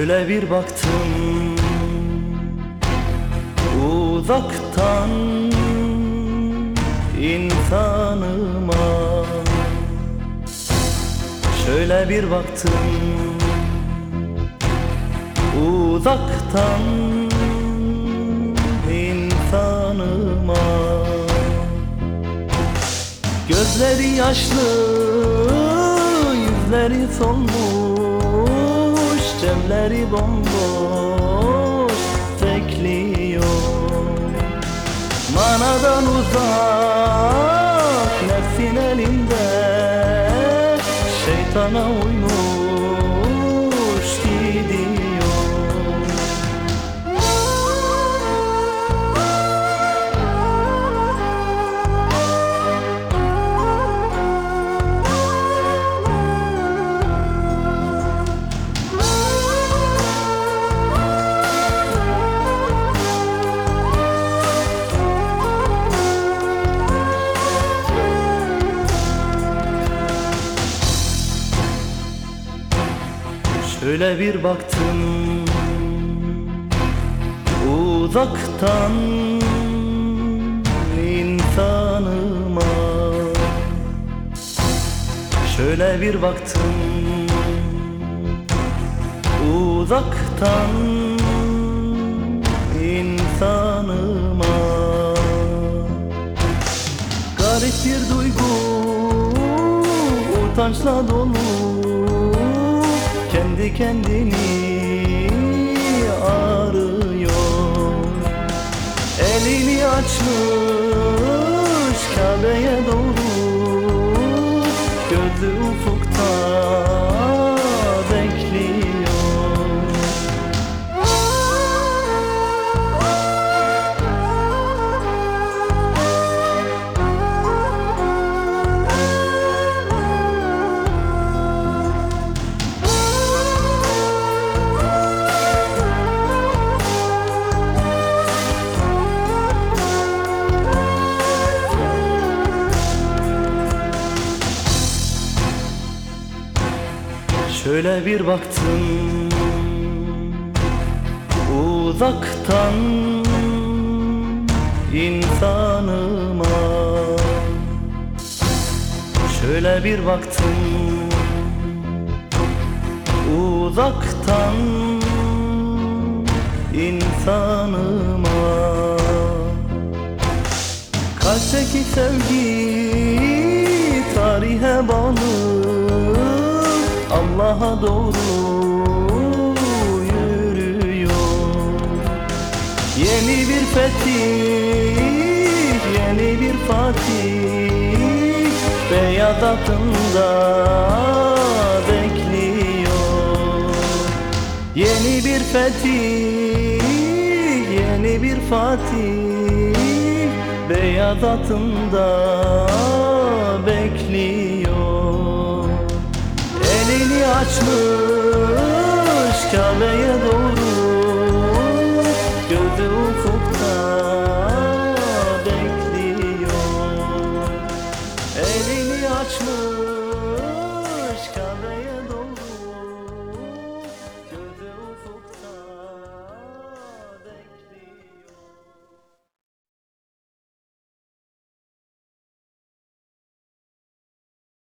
Şöyle bir baktım uzaktan insanıma. Şöyle bir baktım uzaktan insanıma. Gözleri yaşlı, yüzleri solmuş Cemleri bomboş bekliyor. Manadan uzak, nefsin elinde. Şeytana uymuş Şöyle bir baktım. Uzaktan insanıma. Şöyle bir baktım. Uzaktan insanıma. Garip bir duygu utançla dolu Kendi kendini arıyor. Elini açmış Kabe'ye doğru. Gözü ufukta Şöyle bir baktım uzaktan insanıma. Şöyle bir baktım uzaktan insanıma. Kalpteki sevgi tarihe bağlı Allah'a doğru yürüyor. Yeni bir fetih, yeni bir fatih Beyaz atında bekliyor. Yeni bir fetih, yeni bir fatih Beyaz atında bekliyor Elini açmış Kabe'ye doğru